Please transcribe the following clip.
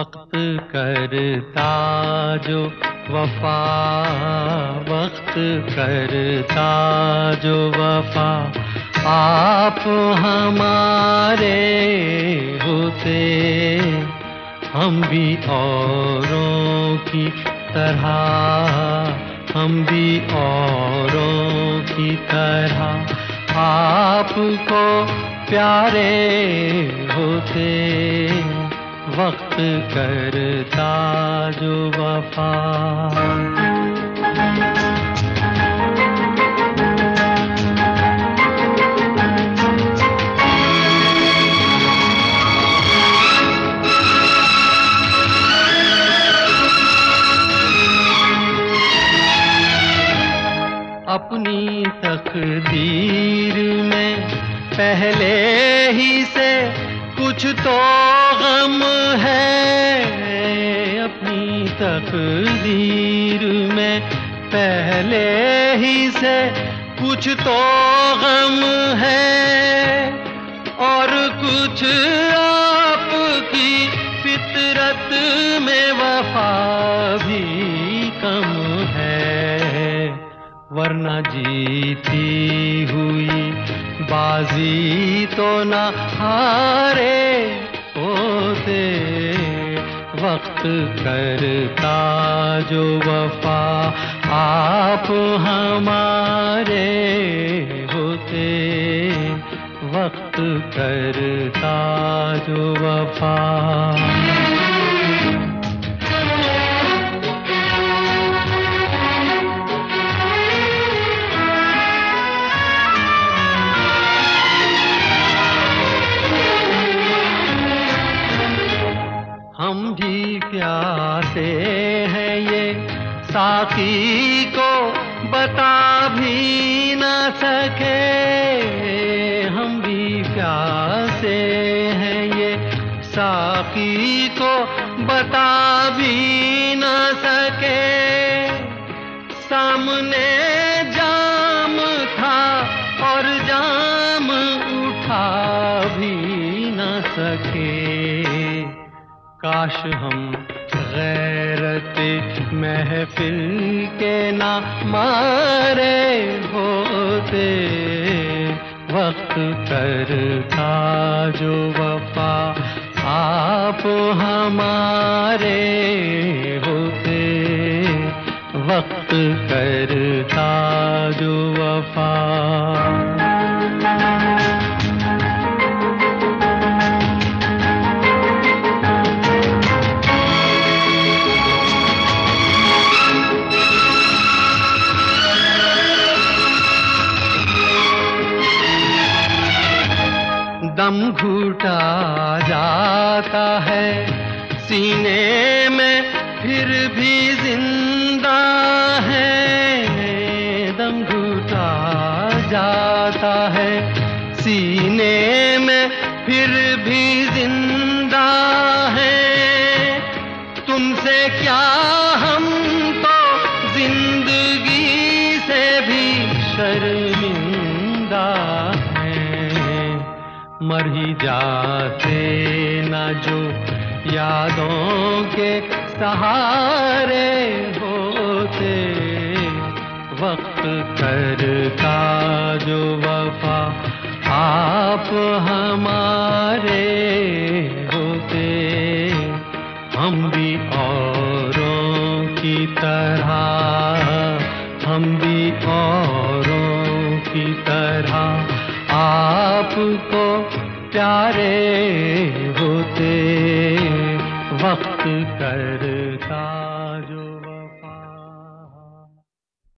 वक्त करता जो वफा, वक्त करता जो वफा। आप हमारे होते, हम भी औरों की तरह। हम भी औरों की तरह। आपको प्यारे होते। वक्त करता जो वफा। अपनी तकदीर में पहले ही से कुछ तो तकदीर में पहले ही से कुछ तो गम है और कुछ आपकी फितरत में वफा भी कम है। वरना जीती हुई बाजी तो न हारे होते। वक्त करता जो वफा आप हमारे होते। वक्त करता जो वफा। प्यासे हैं ये। साकी को बता भी न सके। हम भी प्यासे हैं ये। साकी को बता भी न सके। सामने जाम था और जाम उठा भी न सके। काश हम गैरत महफिल के ना मारे होते। वक्त करता जो वफा आप हमारे होते। वक्त करता जो वफा। दम घुटा जाता है। सीने में फिर भी ज़िंदा है। दम घुटा जाता है। सीने में फिर भी ज़िंदा है। तुमसे क्या हम तो ज़िंदगी से भी शर्मिंदा मर ही जाते न जो यादों के सहारे होते। वक्त करता जो वफा आप हमारे होते। हम भी औरों की तरह, हम भी औरों की तरह आपको प्यारे होते वक्त करता